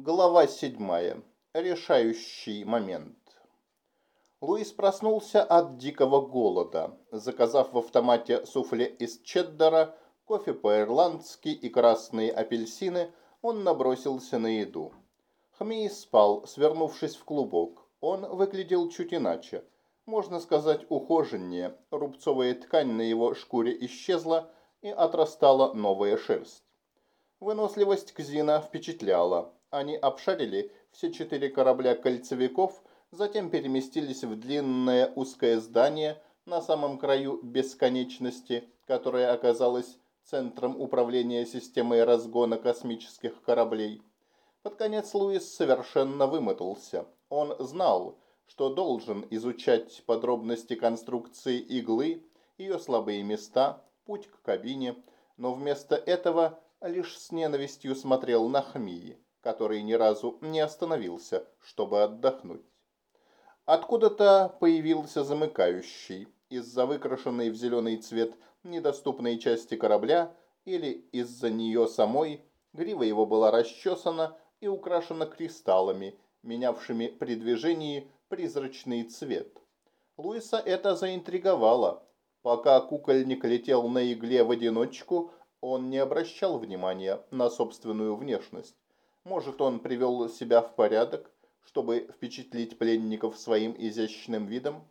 Глава седьмая. Решающий момент. Луис проснулся от дикого голода. Заказав в автомате суфле из чеддера, кофе по-ирландски и красные апельсины, он набросился на еду. Хмей спал, свернувшись в клубок. Он выглядел чуть иначе. Можно сказать, ухоженнее. Рубцовая ткань на его шкуре исчезла, и отрастала новая шерсть. Выносливость Кзина впечатляла. Они обшарили все четыре корабля кольцевиков, затем переместились в длинное узкое здание на самом краю бесконечности, которое оказалось центром управления системой разгона космических кораблей. Под конец Луис совершенно вымотался. Он знал, что должен изучать подробности конструкции иглы, ее слабые места, путь к кабине, но вместо этого лишь с ненавистью смотрел на Хмии, который ни разу не остановился, чтобы отдохнуть. Откуда-то появился замыкающий. Из-за выкрашенной в зеленый цвет недоступной части корабля или из-за нее самой, грива его была расчесана и украшена кристаллами, менявшими при движении призрачный цвет. Луиса это заинтриговало. Пока кукольник летел на игле в одиночку, он не обращал внимания на собственную внешность. Может, он привел себя в порядок, чтобы впечатлить пленников своим изящным видом?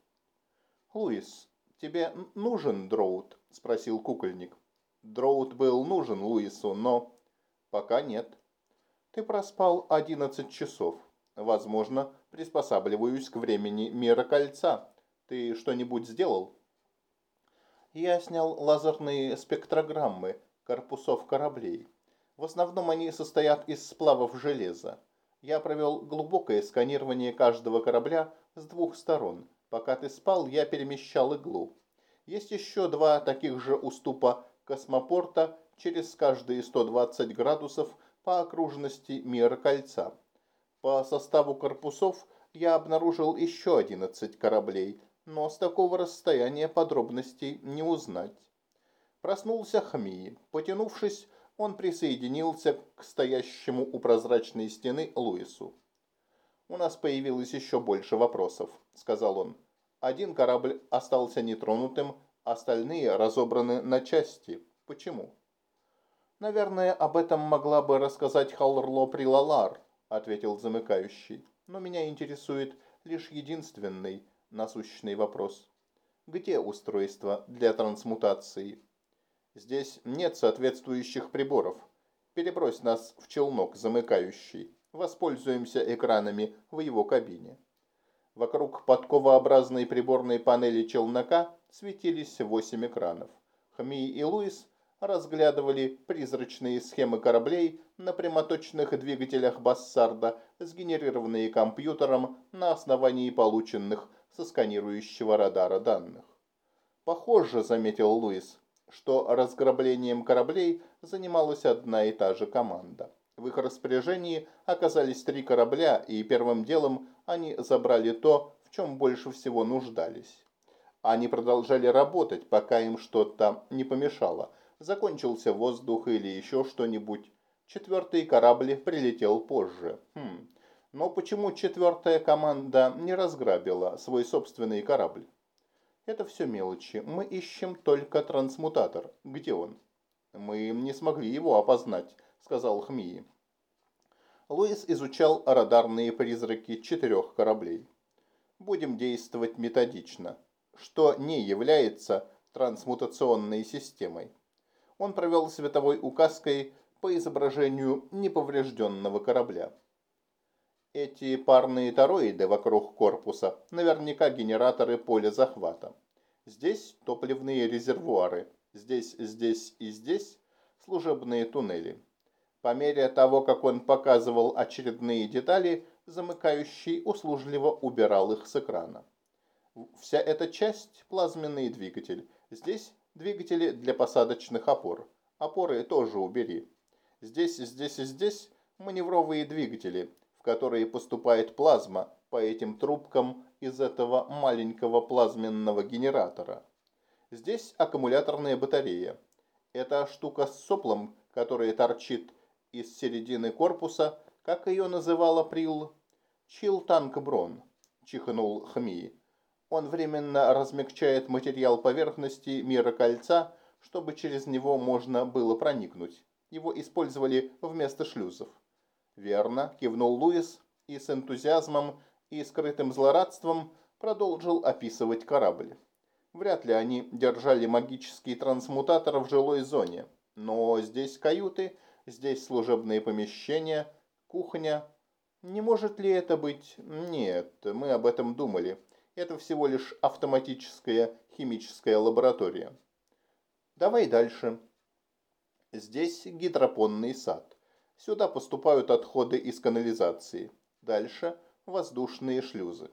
«Луис, тебе нужен Дроут?» – спросил кукольник. Дроут был нужен Луису, но пока нет. Ты проспал одиннадцать часов. Возможно, приспосабливаюсь к времени мира кольца. Ты что-нибудь сделал? Я снял лазерные спектрограммы корпусов кораблей. В основном они состоят из сплавов железа. Я провел глубокое сканирование каждого корабля с двух сторон. Пока ты спал, я перемещал иглу. Есть еще два таких же уступа космопорта через каждые 120 градусов по окружности мира кольца. По составу корпусов я обнаружил еще 11 кораблей, но с такого расстояния подробностей не узнать. Проснулся Хмии. Потянувшись, он присоединился к стоящему у прозрачной стены Луису. «У нас появилось еще больше вопросов», — сказал он. «Один корабль остался нетронутым, остальные разобраны на части. Почему?» «Наверное, об этом могла бы рассказать Халрло Прилалар», — ответил замыкающий. «Но меня интересует лишь единственный насущный вопрос. Где устройство для трансмутации?» Здесь нет соответствующих приборов. Перебрось нас в челнок замыкающий. Воспользуемся экранами в его кабине. Вокруг подковообразной приборной панели челнока светились восемь экранов. Хми и Луис разглядывали призрачные схемы кораблей на прямоточных двигателях Бассарда, сгенерированные компьютером на основании полученных со сканирующего радара данных. «Похоже», — заметил Луис, что разграблением кораблей занималась одна и та же команда. В их распоряжении оказались три корабля, и первым делом они забрали то, в чем больше всего нуждались. Они продолжали работать, пока им что-то не помешало. Закончился воздух или еще что-нибудь. Четвертый корабль прилетел позже. Хм. Но почему четвертая команда не разграбила свой собственный корабль? Это все мелочи. Мы ищем только трансмутатор. Где он? Мы не смогли его опознать, сказал Хмии. Луис изучал радарные призраки четырех кораблей. Будем действовать методично, что не является трансмутационной системой. Он провел световой указкой по изображению неповрежденного корабля. Эти парные тороиды вокруг корпуса наверняка генераторы поля захвата. Здесь топливные резервуары, здесь, здесь и здесь служебные туннели. По мере того, как он показывал очередные детали, замыкающий услужливо убирал их с экрана. Вся эта часть – плазменный двигатель. Здесь двигатели для посадочных опор. Опоры тоже убери. Здесь, здесь и здесь маневровые двигатели – которые поступает плазма по этим трубкам из этого маленького плазменного генератора. Здесь аккумуляторная батарея. Эта штука с соплом, которая торчит из середины корпуса, Как ее называла Прил? Чилтанкброн, чихнул Хми. Он временно размягчает материал поверхности мира кольца, чтобы через него можно было проникнуть. Его использовали вместо шлюзов. Верно, кивнул Луис и с энтузиазмом и скрытым злорадством продолжил описывать корабль. Вряд ли они держали магический трансмутатор в жилой зоне. Но здесь каюты, здесь служебные помещения, кухня. Не может ли это быть? Нет, мы об этом думали. Это всего лишь автоматическая химическая лаборатория. Давай дальше. Здесь гидропонный сад. Сюда поступают отходы из канализации. Дальше воздушные шлюзы.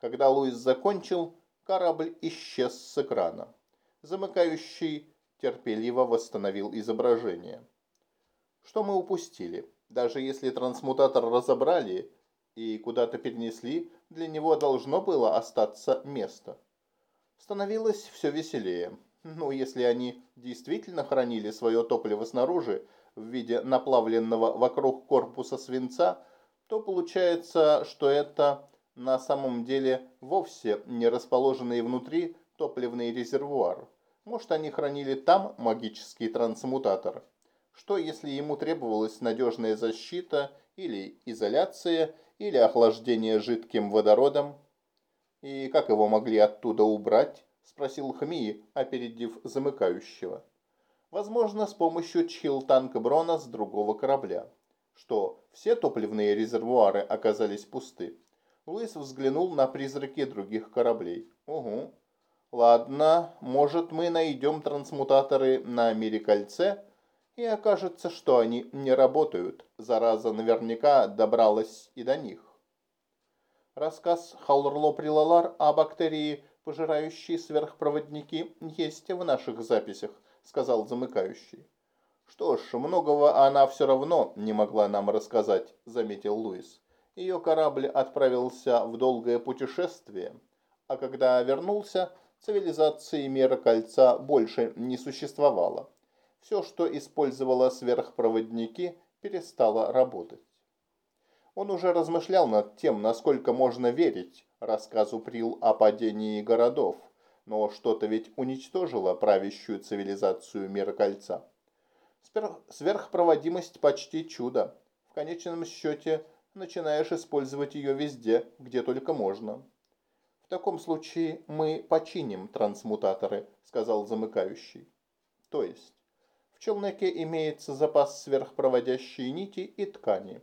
Когда Луис закончил, корабль исчез с экрана. Замыкающий терпеливо восстановил изображение. Что мы упустили? Даже если трансмутатор разобрали и куда-то перенесли, для него должно было остаться место. Становилось все веселее. Ну, если они действительно хранили свое топливо снаружи в виде наплавленного вокруг корпуса свинца, то получается, что это на самом деле вовсе не расположенный внутри топливный резервуар. Может, они хранили там магический трансмутатор? Что, если ему требовалась надежная защита или изоляция, или охлаждение жидким водородом? И как его могли оттуда убрать? Спросил Хмии, опередив замыкающего. Возможно, с помощью чхил-танка Брона с другого корабля. Что, все топливные резервуары оказались пусты? Луис взглянул на призраки других кораблей. Угу. Ладно, может мы найдем трансмутаторы на мире кольце, и окажется, что они не работают. Зараза наверняка добралась и до них. Рассказ Халрло Прилалар о бактерии, пожирающей сверхпроводники, есть в наших записях, сказал замыкающий. Что ж, многого она все равно не могла нам рассказать, заметил Луис. Ее корабль отправился в долгое путешествие, а когда вернулся, цивилизации мира кольца больше не существовало. Все, что использовало сверхпроводники, перестало работать. Он уже размышлял над тем, насколько можно верить рассказу Прил о падении городов, но что-то ведь уничтожило правящую цивилизацию мира кольца. Сверхпроводимость почти чудо. В конечном счете начинаешь использовать ее везде, где только можно. В таком случае мы починим трансмутаторы, сказал замыкающий. То есть, в челноке имеется запас сверхпроводящей нити и ткани.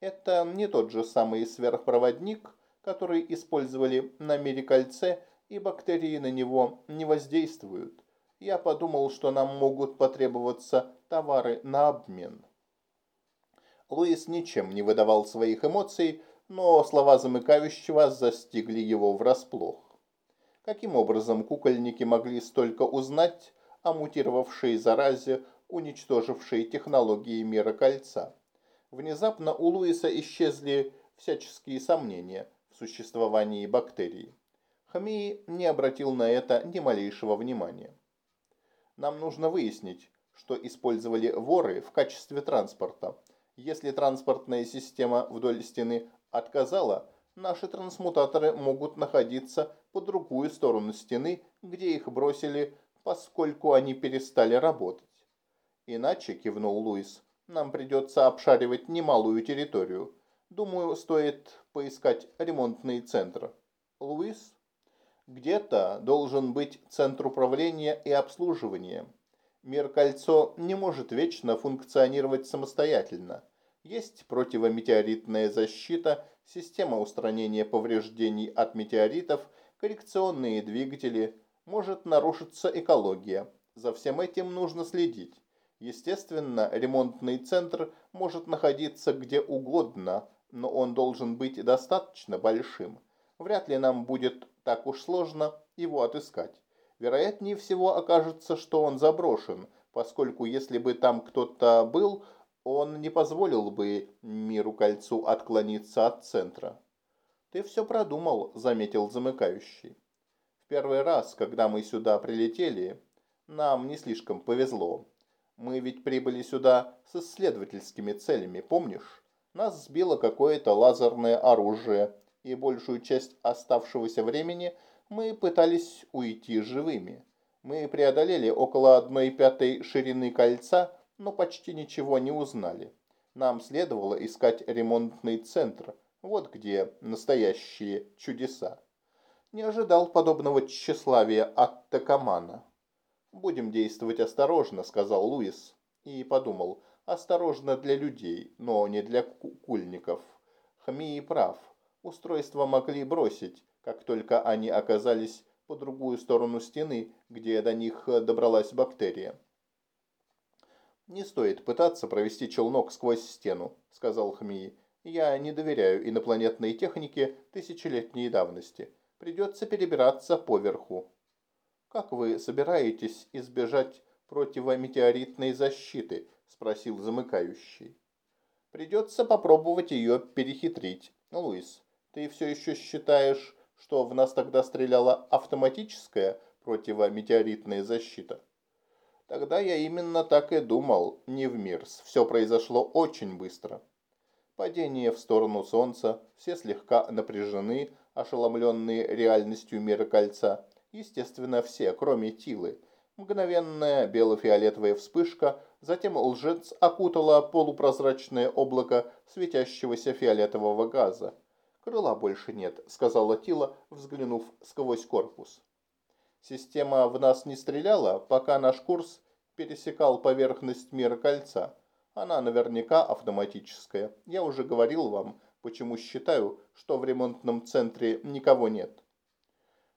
Это не тот же самый сверхпроводник, который использовали на мире кольце, и бактерии на него не воздействуют. Я подумал, что нам могут потребоваться товары на обмен. Луис ничем не выдавал своих эмоций, но слова замыкающего застигли его врасплох. Каким образом кукольники могли столько узнать о мутировавшей заразе, уничтожившей технологии мира кольца? Внезапно у Луиса исчезли всяческие сомнения в существовании бактерий. Хамии не обратил на это ни малейшего внимания. Нам нужно выяснить, что использовали воры в качестве транспорта, если транспортная система вдоль стены отказала, наши трансмутаторы могут находиться по другую сторону стены, где их бросили, поскольку они перестали работать. Иначе, кивнул Луис, нам придется обшаривать немалую территорию. Думаю, стоит поискать ремонтный центр. Луис? Где-то должен быть центр управления и обслуживания. Мир-кольцо не может вечно функционировать самостоятельно. Есть противометеоритная защита, система устранения повреждений от метеоритов, коррекционные двигатели. Может нарушиться экология. За всем этим нужно следить. Естественно, ремонтный центр может находиться где угодно, но он должен быть достаточно большим. Вряд ли нам будет так уж сложно его отыскать. Вероятнее всего окажется, что он заброшен, поскольку если бы там кто-то был, он не позволил бы миру кольцу отклониться от центра. «Ты все продумал», — заметил замыкающий. «В первый раз, когда мы сюда прилетели, нам не слишком повезло. Мы ведь прибыли сюда с исследовательскими целями, помнишь? Нас сбило какое-то лазерное оружие, и большую часть оставшегося времени мы пытались уйти живыми. Мы преодолели около одной пятой ширины кольца, но почти ничего не узнали. Нам следовало искать ремонтный центр. Вот где настоящие чудеса. Не ожидал подобного тщеславия от Такамана. «Будем действовать осторожно», — сказал Луис. И подумал, осторожно для людей, но не для кульников. Хмии прав. Устройство могли бросить, как только они оказались по другую сторону стены, где до них добралась бактерия. «Не стоит пытаться провести челнок сквозь стену», — сказал Хмии. «Я не доверяю инопланетной технике тысячелетней давности. Придется перебираться поверху». «Как вы собираетесь избежать противометеоритной защиты?» – спросил замыкающий. «Придется попробовать ее перехитрить. Луис, ты все еще считаешь, что в нас тогда стреляла автоматическая противометеоритная защита?» Тогда я именно так и думал, не в Мирс. Все произошло очень быстро. Падение в сторону Солнца, все слегка напряжены, ошеломленные реальностью мира кольца. Естественно, все, кроме Тилы. Мгновенная бело-фиолетовая вспышка, затем лжец окутала полупрозрачное облако светящегося фиолетового газа. «Крыла больше нет», — сказала Тила, взглянув сквозь корпус. Система в нас не стреляла, пока наш курс пересекал поверхность мира кольца. Она наверняка автоматическая. Я уже говорил вам, почему считаю, что в ремонтном центре никого нет.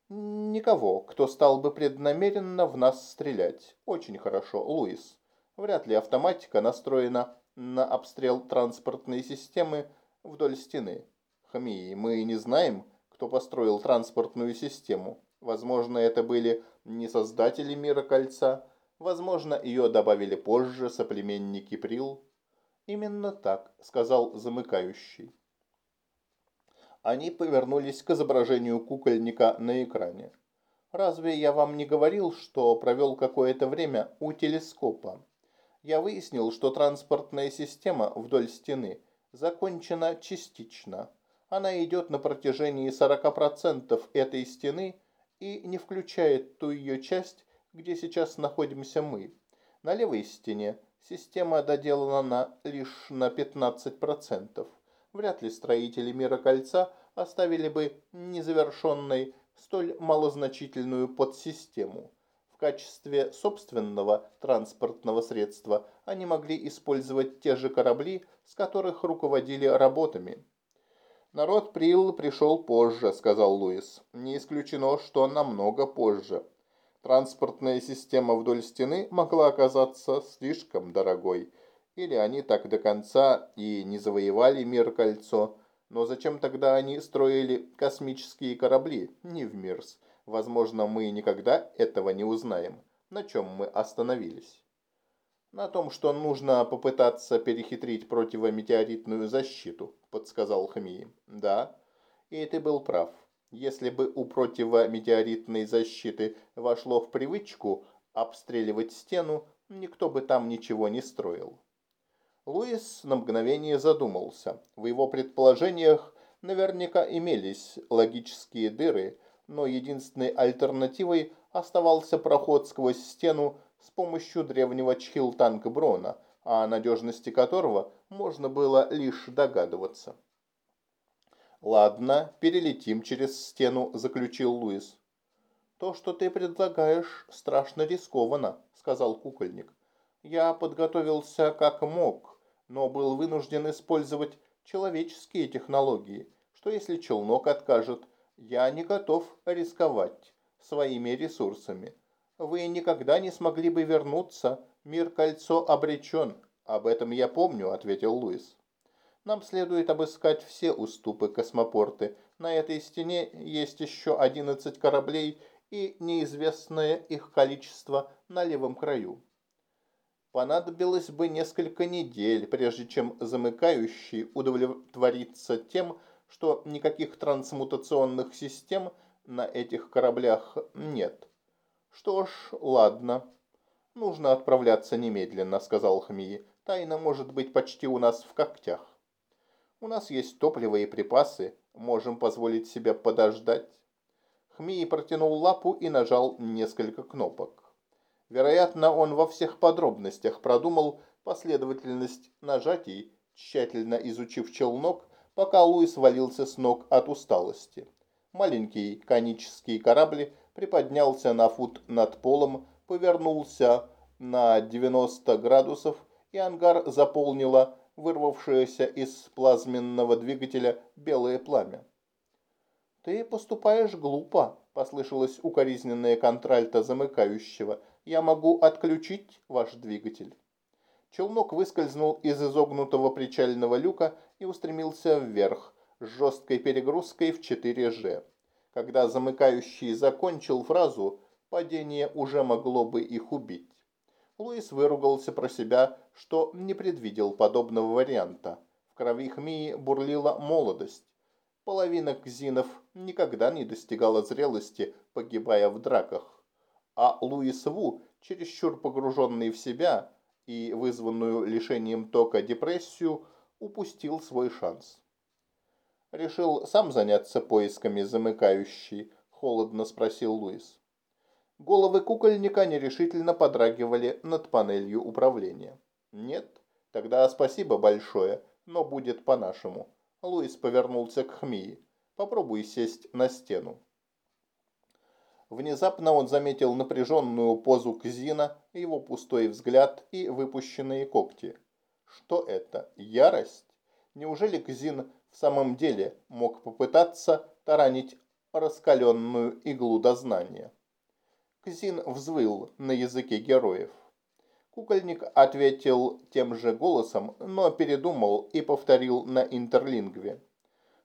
Никого, кто стал бы преднамеренно в нас стрелять. Очень хорошо, Луис. Вряд ли автоматика настроена на обстрел транспортной системы вдоль стены. Хамии, мы не знаем, кто построил транспортную систему. Возможно, это были не создатели Мира Кольца. Возможно, ее добавили позже соплеменники Прил. Именно так, сказал замыкающий. Они повернулись к изображению кукольника на экране. «Разве я вам не говорил, что провел какое-то время у телескопа? Я выяснил, что транспортная система вдоль стены закончена частично. Она идет на протяжении 40% этой стены и не включает ту ее часть, где сейчас находимся мы. На левой стене система доделана лишь на 15%. Вряд ли строители Мира Кольца оставили бы незавершенной столь малозначительную подсистему. В качестве собственного транспортного средства они могли использовать те же корабли, с которых руководили работами. «Народ Прилл пришел позже», — сказал Луис. «Не исключено, что намного позже. Транспортная система вдоль стены могла оказаться слишком дорогой, или они так до конца и не завоевали мир кольцо. Но зачем тогда они строили космические корабли, не в Мирс? Возможно, мы никогда этого не узнаем. На чем мы остановились? На том, что нужно попытаться перехитрить противометеоритную защиту, подсказал Хмии. Да, и ты был прав. Если бы у противометеоритной защиты вошло в привычку обстреливать стену, никто бы там ничего не строил. Луис на мгновение задумался. В его предположениях наверняка имелись логические дыры, но единственной альтернативой оставался проход сквозь стену с помощью древнего чхилтанка Брона, о надежности которого можно было лишь догадываться. «Ладно, перелетим через стену», – заключил Луис. «То, что ты предлагаешь, страшно рискованно», – сказал кукольник. «Я подготовился как мог, но был вынужден использовать человеческие технологии, что если челнок откажет, я не готов рисковать своими ресурсами. Вы никогда не смогли бы вернуться, мир кольцо обречен. Об этом я помню, ответил Луис. Нам следует обыскать все уступы космопорты. На этой стене есть еще 11 кораблей и неизвестное их количество на левом краю. Понадобилось бы несколько недель, прежде чем замыкающий удовлетворится тем, что никаких трансмутационных систем на этих кораблях нет. Что ж, ладно. Нужно отправляться немедленно, сказал Хмии. Тайна может быть почти у нас в когтях. У нас есть топливо и припасы, можем позволить себе подождать. Хмей протянул лапу и нажал несколько кнопок. Вероятно, он во всех подробностях продумал последовательность нажатий, тщательно изучив челнок, пока Луис валился с ног от усталости. Маленький конический корабль приподнялся на фут над полом, повернулся на 90 градусов, и ангар заполнило вырвавшееся из плазменного двигателя белое пламя. «Ты поступаешь глупо», – послышалось укоризненное контральта замыкающего. «Я могу отключить ваш двигатель». Челнок выскользнул из изогнутого причального люка и устремился вверх с жесткой перегрузкой в 4G. Когда замыкающий закончил фразу, падение уже могло бы их убить. Луис выругался про себя, что не предвидел подобного варианта. В крови Хмии бурлила молодость. Половина кзинов никогда не достигала зрелости, погибая в драках. А Луис Ву, чересчур погруженный в себя и вызванную лишением тока депрессию, упустил свой шанс. «Решил сам заняться поисками замыкающей?» – холодно спросил Луис. Головы кукольника нерешительно подрагивали над панелью управления. «Нет? Тогда спасибо большое, но будет по-нашему». Луис повернулся к Хмии. «Попробуй сесть на стену». Внезапно он заметил напряженную позу Кзина, его пустой взгляд и выпущенные когти. Что это? Ярость? Неужели Кзин в самом деле мог попытаться таранить раскаленную иглу дознания? Кзин взвыл на языке героев. Кукольник ответил тем же голосом, но передумал и повторил на интерлингве.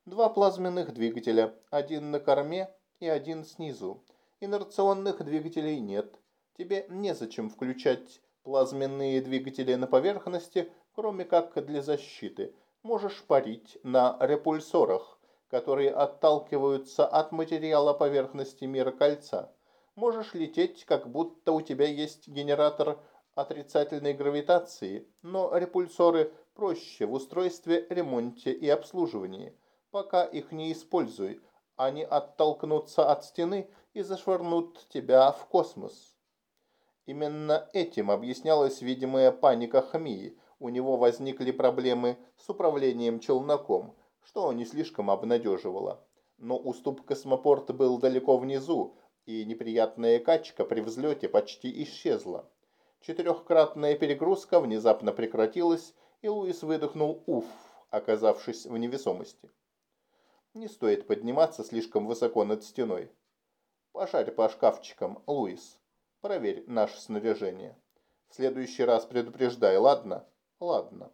Два плазменных двигателя, один на корме и один снизу. Инерционных двигателей нет. Тебе незачем включать плазменные двигатели на поверхности, кроме как для защиты. Можешь парить на репульсорах, которые отталкиваются от материала поверхности мира кольца. Можешь лететь, как будто у тебя есть генератор отрицательной гравитации, но репульсоры проще в устройстве, ремонте и обслуживании. Пока их не используй, они оттолкнутся от стены и зашвырнут тебя в космос. Именно этим объяснялась видимая паника Хмии. У него возникли проблемы с управлением челноком, что не слишком обнадеживало. Но уступ космопорта был далеко внизу, и неприятная качка при взлете почти исчезла. Четырехкратная перегрузка внезапно прекратилась, и Луис выдохнул «Уф», оказавшись в невесомости. Не стоит подниматься слишком высоко над стеной. Пошарь по шкафчикам, Луис. Проверь наше снаряжение. В следующий раз предупреждай, ладно? Ладно.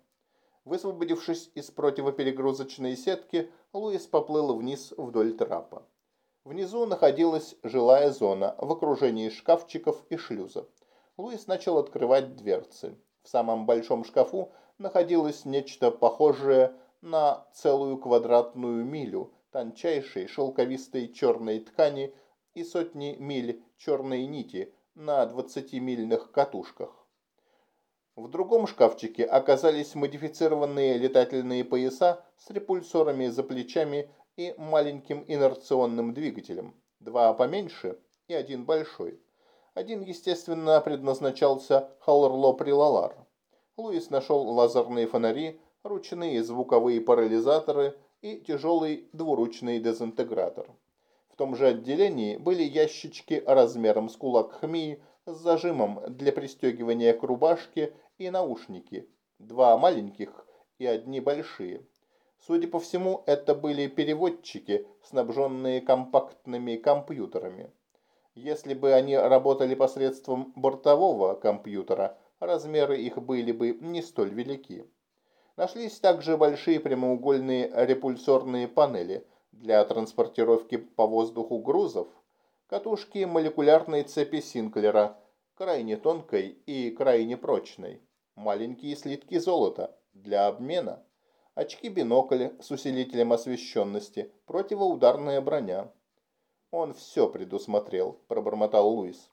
Высвободившись из противоперегрузочной сетки, Луис поплыл вниз вдоль трапа. Внизу находилась жилая зона в окружении шкафчиков и шлюзов. Луис начал открывать дверцы. В самом большом шкафу находилось нечто похожее на целую квадратную милю тончайшей шелковистой черной ткани и сотни миль черной нити на 20-мильных катушках. В другом шкафчике оказались модифицированные летательные пояса с репульсорами за плечами и маленьким инерционным двигателем. Два поменьше и один большой. Один, естественно, предназначался Халлерло-Прилалар. Луис нашел лазерные фонари, ручные звуковые парализаторы и тяжелый двуручный дезинтегратор. В том же отделении были ящички размером с кулак хмии с зажимом для пристегивания к рубашке и наушники. Два маленьких и одни большие. Судя по всему, это были переводчики, снабженные компактными компьютерами. Если бы они работали посредством бортового компьютера, размеры их были бы не столь велики. Нашлись также большие прямоугольные репульсорные панели для транспортировки по воздуху грузов, катушки молекулярной цепи Синклера, крайне тонкой и крайне прочной, маленькие слитки золота для обмена, очки-бинокль с усилителем освещенности, противоударная броня. «Он все предусмотрел», – пробормотал Луис.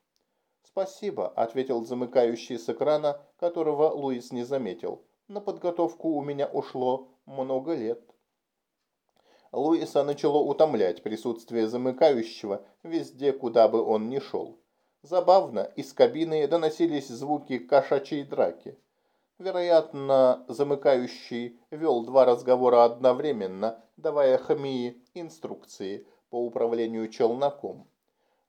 «Спасибо», – ответил замыкающий с экрана, которого Луис не заметил. «На подготовку у меня ушло много лет». Луиса начало утомлять присутствие замыкающего везде, куда бы он ни шел. Забавно, из кабины доносились звуки кошачьей драки. Вероятно, замыкающий вел два разговора одновременно, давая Хамии инструкции по управлению челноком.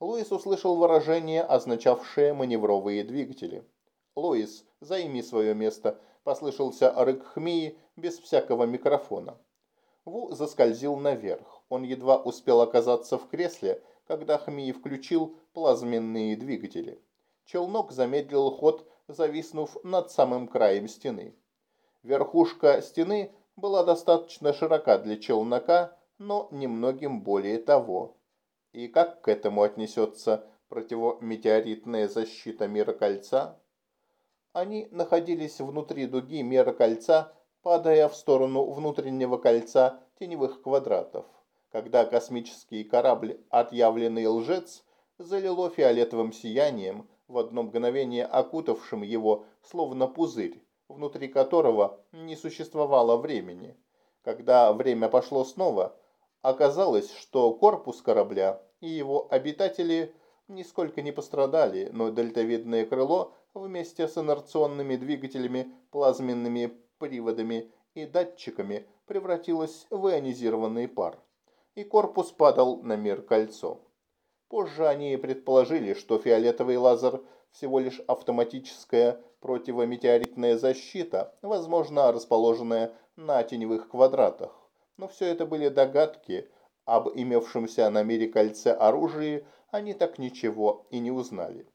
Луис услышал выражение, означавшее маневровые двигатели. «Луис, займи свое место», – послышался рык Хмии без всякого микрофона. Ву заскользил наверх. Он едва успел оказаться в кресле, когда Хмии включил плазменные двигатели. Челнок замедлил ход зависнув над самым краем стены. Верхушка стены была достаточно широка для челнока, но немногим более того. И как к этому отнесется противометеоритная защита мира кольца? Они находились внутри дуги мира кольца, падая в сторону внутреннего кольца теневых квадратов. Когда космический корабль «Отъявленный лжец» залило фиолетовым сиянием, в одно мгновение окутавшим его, словно пузырь, внутри которого не существовало времени. Когда время пошло снова, оказалось, что корпус корабля и его обитатели нисколько не пострадали, но дельтовидное крыло вместе с инерционными двигателями, плазменными приводами и датчиками превратилось в ионизированный пар, и корпус падал на мир кольцо. Позже они предположили, что фиолетовый лазер всего лишь автоматическая противометеоритная защита, возможно, расположенная на теневых квадратах. Но все это были догадки, об имевшемся на мире кольце оружии они так ничего и не узнали.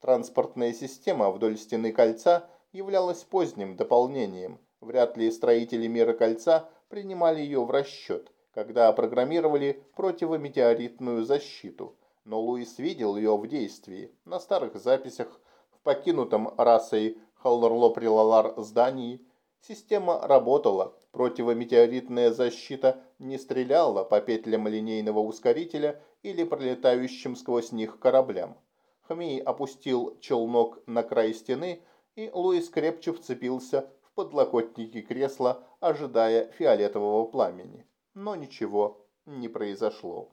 Транспортная система вдоль стены кольца являлась поздним дополнением. Вряд ли строители мира кольца принимали ее в расчет, когда программировали противометеоритную защиту – но Луис видел ее в действии на старых записях в покинутом расой Халлерло-Прилалар здании. Система работала, противометеоритная защита не стреляла по петлям линейного ускорителя или пролетающим сквозь них кораблям. Хмей опустил челнок на край стены, и Луис крепче вцепился в подлокотники кресла, ожидая фиолетового пламени. Но ничего не произошло.